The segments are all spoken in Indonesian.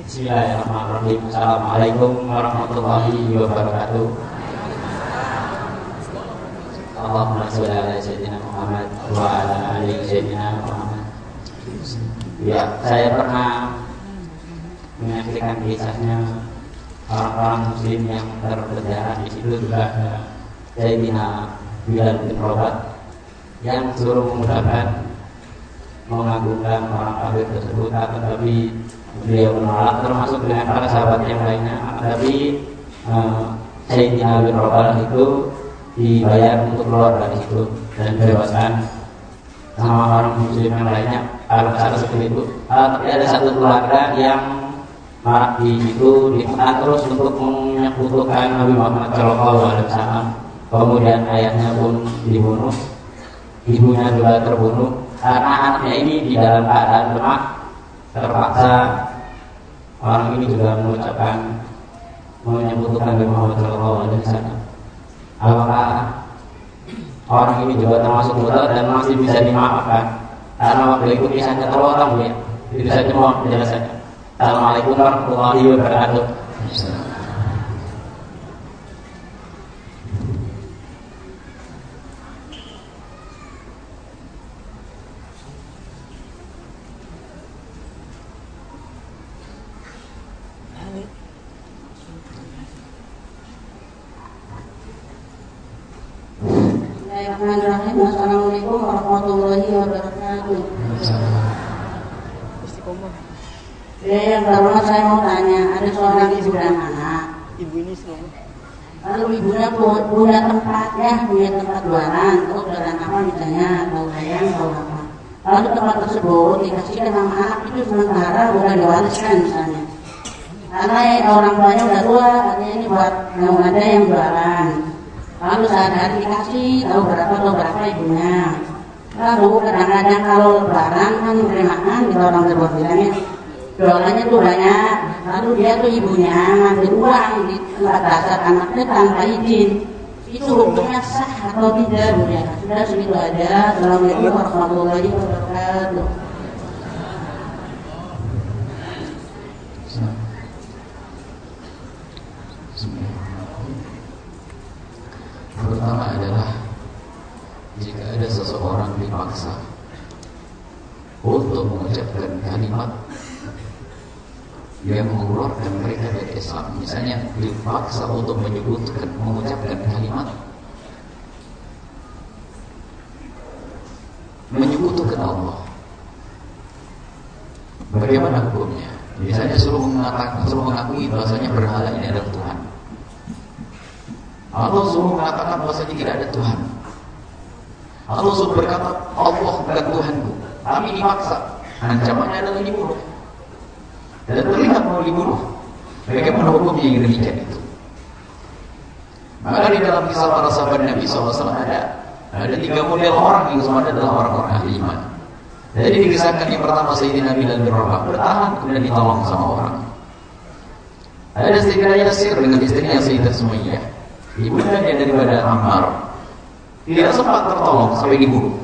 Bismillahirrahmanirrahim. Assalamualaikum warahmatullahi wabarakatuh. Allahumma sholli ala sayyidina Muhammad wa ala ali sayyidina Muhammad. Ya, saya pernah menyaksikan kisahnya orang-orang muslim yang terpenjara di situ juga Sayyidina Bilal bin Robat yang suruh memudahkan mengagungkan orang kafir tersebut tetapi beliau menolak termasuk dengan para sahabat yang lainnya. Tapi uh, Sayyidina bin Robat itu dibayar untuk keluar dari situ dan dibebaskan sama orang muslim yang lainnya. Kalau misalnya seperti itu. Uh, tapi ada satu keluarga yang marah di situ ditekan terus untuk menyekutukan Nabi Muhammad Shallallahu Alaihi Wasallam. Kemudian ayahnya pun dibunuh ibunya juga terbunuh karena anaknya ini di dalam keadaan lemah terpaksa orang ini juga mengucapkan menyebutkan Nabi Muhammad SAW. Apakah orang ini juga termasuk mutlak dan masih bisa dimaafkan? Karena waktu itu kisahnya terlalu ya. Itu saja penjelasannya. Assalamualaikum warahmatullahi wabarakatuh. Bismillahirrahmanirrahim. Assalamualaikum warahmatullahi wabarakatuh. Ya, yang pertama saya mau tanya, ada seorang ibu dan anak. Ibu ini semua. Lalu ibunya pu- punya tempat ya, punya tempat jualan, atau jualan apa misalnya, atau ayam, atau apa. Lalu tempat tersebut dikasihkan sama anak itu sementara bukan diwariskan misalnya. Karena ya, orang tuanya udah tua, katanya ini buat yang ada yang jualan. Lalu saat hari dikasih, tahu berapa tahu berapa ibunya. Lalu kadang-kadang kalau lebaran kan memberi makan kita orang terbuat bilangnya jualannya tuh banyak. Lalu dia tuh ibunya ngambil uang di tempat dasar anaknya tanpa izin. Itu hukumnya sah atau tidak, Bu ya? Sudah segitu aja. Assalamualaikum warahmatullahi. Pertama adalah jika ada seseorang dipaksa untuk mengucapkan kalimat yang mengeluarkan mereka dari Islam, misalnya dipaksa untuk menyebutkan mengucapkan kalimat menyekutukan Allah. Bagaimana hukumnya? Misalnya suruh mengatakan, suruh mengakui bahasanya berhala ini adalah Tuhan. Atau suruh mengatakan bahasanya tidak ada Tuhan. Atau suruh berkata Allah bukan Tuhanku. Tapi dipaksa. Ancamannya adalah dibunuh. Dan terlihat mau dibunuh. Bagaimana hukumnya yang demikian itu? Maka di dalam kisah para sahabat Nabi SAW ada ada tiga model orang yang semua adalah orang-orang ahli iman. Jadi dikisahkan yang pertama Sayyidina Bilal bin Rabah bertahan kemudian ditolong sama orang. Ada Sayyidina Yasir dengan istrinya Sayyidah Sumayyah. Ibunda dia daripada Ammar tidak sempat tertolong sampai dibunuh.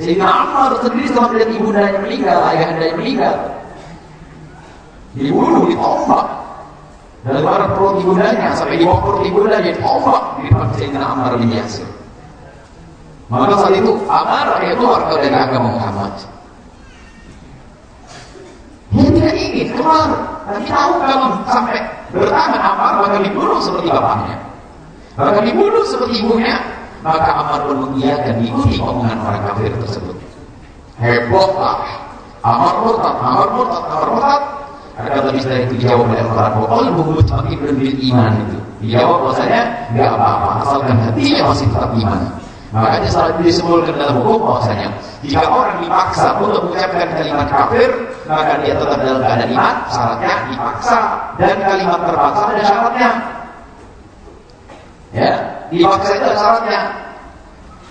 Sehingga Ammar sendiri setelah melihat ibundanya meninggal, ayahandanya meninggal, dibunuh, ditombak. Barat perut ibundanya sampai di bawah perut ibundanya ditombak di depan Sayyidina Ammar bin Yasir. Maka saat itu Ammar yaitu warga dari agama Muhammad. Dia tidak ingin keluar, tapi tahu kalau sampai bertahan Ammar maka dibunuh seperti bapaknya. Maka dibunuh seperti ibunya, maka Ammar pun mengiyakan diikuti omongan orang kafir tersebut. Hebohlah. Ammar murtad, Ammar murtad, Ammar murtad. Kata setelah itu dijawab oleh Al-Quran bahwa qalbu mutma'innun bil iman itu. Dijawab bahwasanya enggak apa-apa asalkan hatinya masih tetap iman. Makanya saat disebutkan dalam hukum bahwasanya jika orang dipaksa untuk mengucapkan kalimat kafir, maka dia tetap dalam keadaan iman, syaratnya dipaksa dan kalimat terpaksa ada syaratnya. Ya, dipaksa itu ada syaratnya.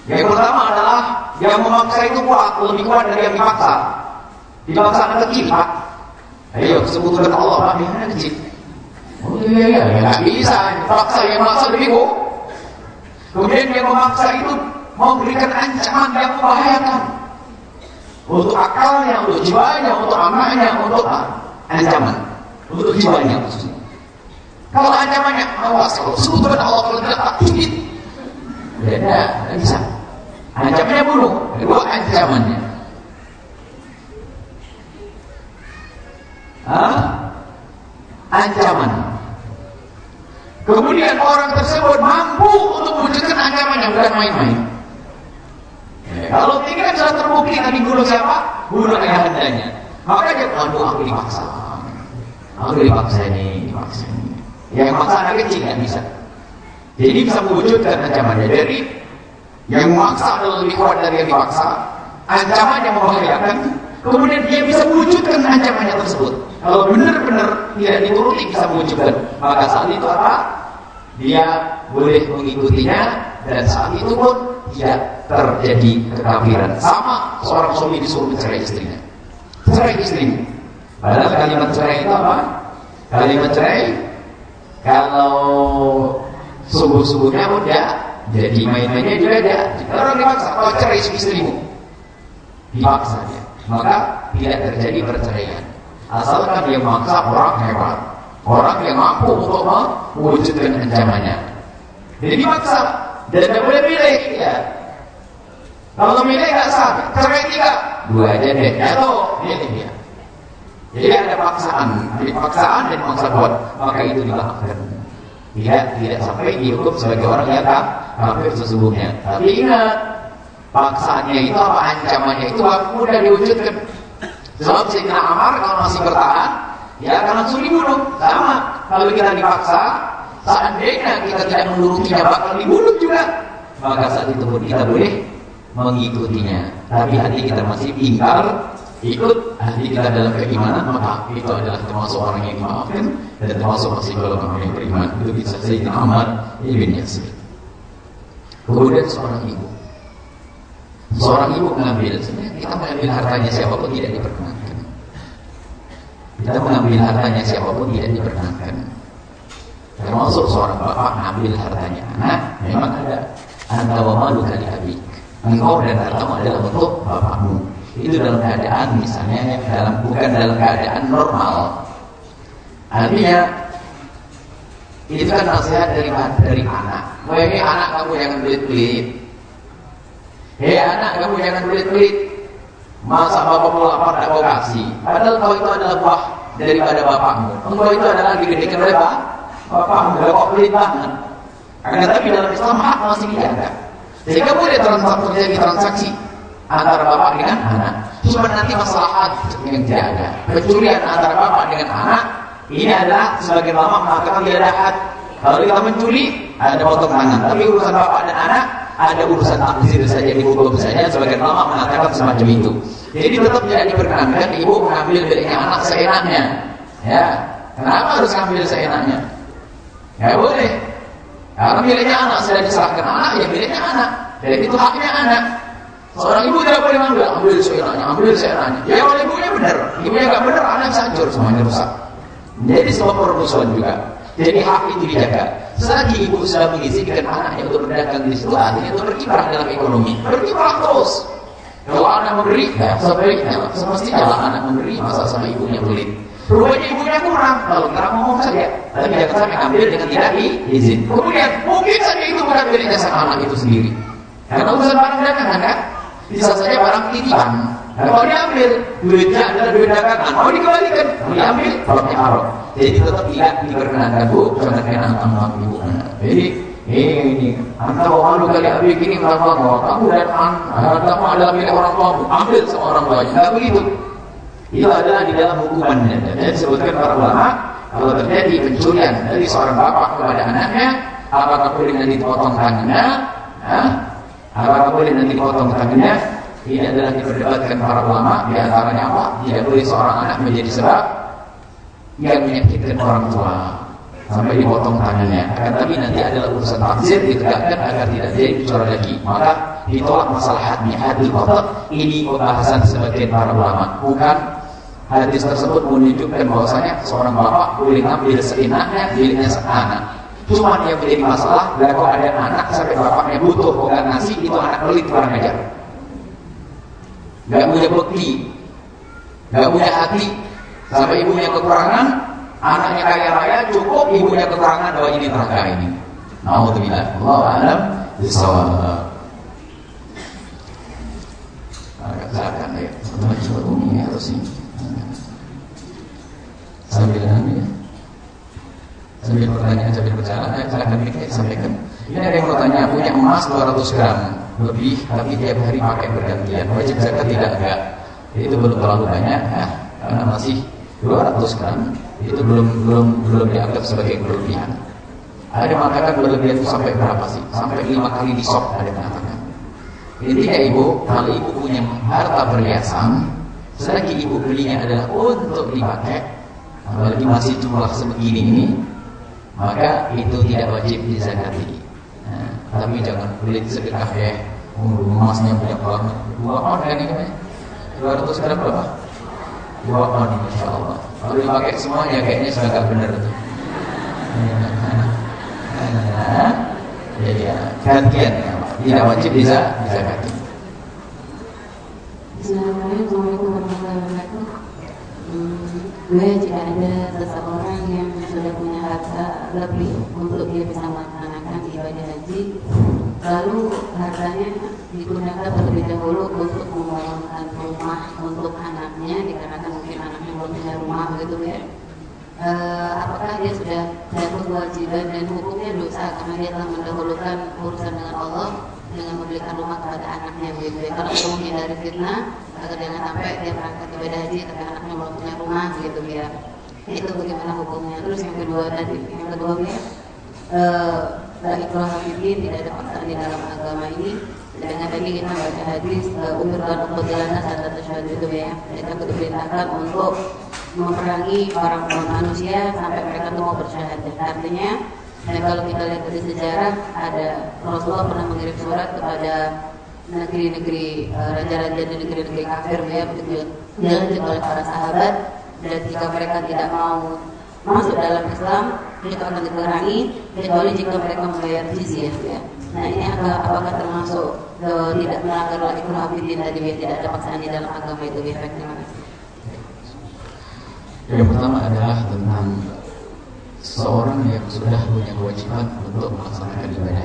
Yang pertama adalah yang memaksa itu kuat, lebih kuat dari yang dipaksa. Dipaksa anak kecil, Pak. Ayo sebutkan Allah, Pak, yang kecil. Oh iya iya, ya nggak bisa. Paksa yang maksa lebih kuat. Kemudian yang memaksa itu memberikan ancaman yang membahayakan untuk akalnya, untuk jiwanya, untuk anaknya, untuk ancaman untuk jiwanya. Kalau ancamannya awas kalau sebut Allah kalau tidak tak cubit. Ya, tidak bisa. Ancamannya bunuh. Kedua ancamannya. Hah? Ancaman. Kemudian orang tersebut mampu untuk mewujudkan ancamannya bukan main-main. Kalau tidak sudah terbukti tadi bunuh siapa? Bunuh ayah andanya. Maka dia, aduh aku dipaksa. Aku dipaksa ini, dipaksa ini. Yang maksa anak kecil kan bisa. Jadi bisa mewujudkan ancamannya. Jadi yang memaksa adalah lebih kuat dari yang dipaksa. Ancamannya membahayakan. Kemudian dia bisa mewujudkan ancamannya tersebut. Kalau benar-benar tidak dituruti bisa mewujudkan. Maka saat itu apa? Dia boleh mengikutinya dan saat itu pun tidak terjadi kekafiran. Sama seorang suami disuruh mencerai istrinya. Cerai istrinya. Padahal kalimat cerai itu apa? Kalimat cerai kalau subuh-subuhnya muda jadi main-mainnya juga ada orang dipaksa kalau cerai istrimu dipaksa dia maka tidak terjadi perceraian asalkan dia memaksa orang hebat orang yang mampu untuk mewujudkan ancamannya jadi dipaksa dan tidak boleh pilih ya kalau milih nggak sah cerai tiga dua aja deh atau pilih dia jadi ada paksaan, jadi paksaan dan paksa buat, maka itu dilakukan. Tidak, tidak sampai dihukum sebagai orang yang tak kafir sesungguhnya. Tapi ingat, paksaannya itu apa ancamannya itu mudah diwujudkan. Sebab Sayyidina Amar kalau masih bertahan, ya akan langsung dibunuh. Sama, kalau kita dipaksa, seandainya kita tidak menurutinya bakal dibunuh juga. Maka saat itu pun kita boleh mengikutinya. Tapi hati kita masih pintar, ikut ahli kita dalam keimanan maka itu adalah termasuk orang yang dimaafkan dan termasuk masih golongan orang yang beriman itu bisa Sayyidina Ahmad ibn Yasir kemudian seorang ibu seorang ibu mengambil sebenarnya kita mengambil hartanya siapa pun tidak diperkenankan kita mengambil hartanya siapa pun tidak diperkenankan. Termasuk seorang bapak mengambil hartanya anak memang ada. Anta wa malu kali abik. Engkau dan hartamu adalah untuk bapakmu. Itu dalam keadaan misalnya dalam bukan dalam keadaan normal. Artinya itu kan nasihat dari dari anak. Hei anak kamu jangan belit-belit hei anak kamu jangan belit-belit masa bapakmu lapar tak kau kasih padahal kau itu adalah buah daripada bapakmu engkau itu adalah digedikan oleh bapakmu kalau kau pelit banget akan tapi dalam Islam hak masih dijaga sehingga boleh transaksi terjadi transaksi antara bapak dengan anak. Cuma nanti masalah yang tidak ada. Pencurian antara bapak dengan anak ini adalah sebagai lama mengatakan tidak ada had. Kalau kita mencuri ada potong tangan. Tapi urusan bapak dan anak ada urusan takdir saja dihukum saja sebagai lama mengatakan semacam itu. Jadi tetap tidak diperkenankan ibu mengambil miliknya anak seenaknya. Ya, kenapa harus ambil seenaknya? Ya boleh. Karena miliknya anak sudah diserahkan anak, ya miliknya anak. Jadi itu haknya anak. Seorang ibu tidak boleh mengambil, ambil seenaknya, ambil seenaknya. Ya kalau ibunya benar, ibunya nggak benar, anak hancur semuanya rusak. Jadi sebab permusuhan juga. Jadi hak itu dijaga. Selagi ibu sudah mengizinkan anaknya untuk berdagang di situ, artinya untuk berkiprah dalam ekonomi. Berkiprah terus. Kalau anak memberi, ya sebaliknya, semestinya lah anak memberi, masa sama ibunya pelit. Rupanya ibunya kurang, kalau kita ngomong saja. Tapi jangan sampai ambil dengan tidak diizin. Kemudian, mungkin saja itu bukan sang anak itu sendiri. Karena urusan barang dagangan kan, bisa saja barang titipan. Nah, kalau diambil, duitnya adalah duit dagangan. Mau dikembalikan, mau diambil, kalau haram. Jadi tetap tidak diperkenankan bu, jangan kena anak ibu. Jadi ini anda malu kali abis ini melakukan kamu dan anak kamu adalah milik orang tuamu. Ambil seorang tuanya, tidak begitu. Itu adalah di dalam hukumannya. Dan disebutkan para ulama, kalau terjadi pencurian dari seorang bapak kepada anaknya, apakah boleh nanti dipotong tangannya? Apakah boleh nanti potong tangannya? Ini adalah diperdebatkan para ulama di antaranya apa? Tidak boleh seorang anak menjadi sebab yang menyakitkan orang tua sampai dipotong tangannya. Akan tapi nanti adalah urusan takzir ditegakkan agar tidak jadi bicara lagi. Maka ditolak masalah hadmi hadil batal. Ini pembahasan sebagian para ulama, bukan hadis tersebut menunjukkan bahwasanya seorang bapak boleh ngambil seenaknya miliknya sang anak. Cuma yang menjadi masalah, kalau ada anak sampai bapaknya butuh bukan nasi, itu anak pelit kurang ajar. Gak punya bukti, gak punya hati, Sampai ibunya kekurangan, anaknya kaya raya, cukup ibunya kekurangan bahwa ini neraka ini. Nauzubillah. Allah alam bisawab. Agak silakan ya. Setelah coba bumi harus ini. Sambil ya. Sambil pertanyaan sambil berjalan, silakan kita sampaikan. Ini ada yang mau tanya, punya emas 200 gram lebih, tapi tiap hari pakai bergantian. Wajib zakat tidak enggak? Itu belum terlalu banyak ya, karena masih 200 gram itu belum belum belum dianggap sebagai berlebihan. Ada mengatakan berlebihan itu sampai berapa sih? Sampai lima kali di sok ada mengatakan. Intinya ibu, kalau ibu punya harta perhiasan, selagi ibu belinya adalah untuk dipakai, apalagi masih jumlah sebegini ini, maka itu tidak wajib dizakati. Tapi jangan beli sedekah ya. Emasnya punya kolam dua on kan ini kan? Dua ratus gram berapa? Dua on insya Allah. Kalau dipakai semuanya kayaknya sudah agak benar tuh. Jadi ya, gantian ya, tidak wajib bisa dizakati. Assalamualaikum warahmatullahi wabarakatuh. Hmm, gue jika ada seseorang yang sudah punya harta lebih untuk dia bisa melaksanakan haji, lalu hartanya digunakan terlebih dahulu untuk membangunkan rumah untuk anaknya, dikarenakan mungkin anaknya belum punya rumah begitu ya. Eh, apakah dia sudah jatuh kewajiban dan hukumnya dosa karena dia telah mendahulukan urusan dengan Allah dengan memberikan rumah kepada anaknya begitu ya. Kalau untuk menghindari fitnah agar jangan sampai dia berangkat ibadah haji tapi anaknya belum punya rumah begitu ya. Itu bagaimana hukumnya. Terus yang kedua tadi, yang kedua ya, eh, la ikraha fiddin tidak ada paksaan di dalam agama ini. Dengan tadi kita baca hadis eh, umur dan ukhtilana saat tasyahud itu ya. Kita diperintahkan untuk memerangi orang-orang manusia sampai mereka tuh mau bersyahadat. Artinya dan kalau kita lihat dari sejarah ada Rasulullah pernah mengirim surat kepada negeri-negeri eh, raja-raja di negeri-negeri kafir ya dilanjut oleh para sahabat dan jika mereka tidak mau masuk dalam Islam itu akan diperangi kecuali jika mereka membayar jizyah ya. Nah ini agak, apakah termasuk eh, tidak melanggar ikrah fiddin tadi ya tidak ada paksaan di dalam agama itu ya terima. Yang pertama adalah tentang seorang yang sudah punya kewajiban untuk melaksanakan ibadah